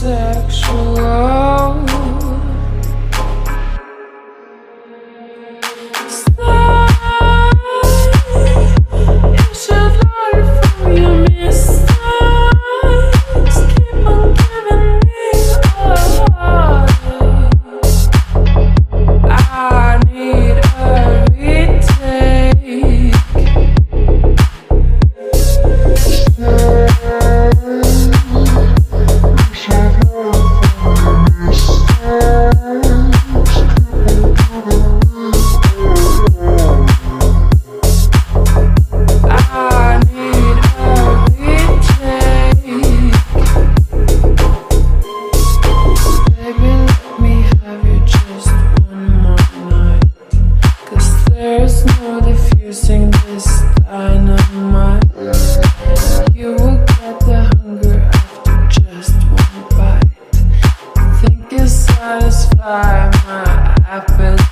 sexual you satisfy my appetite.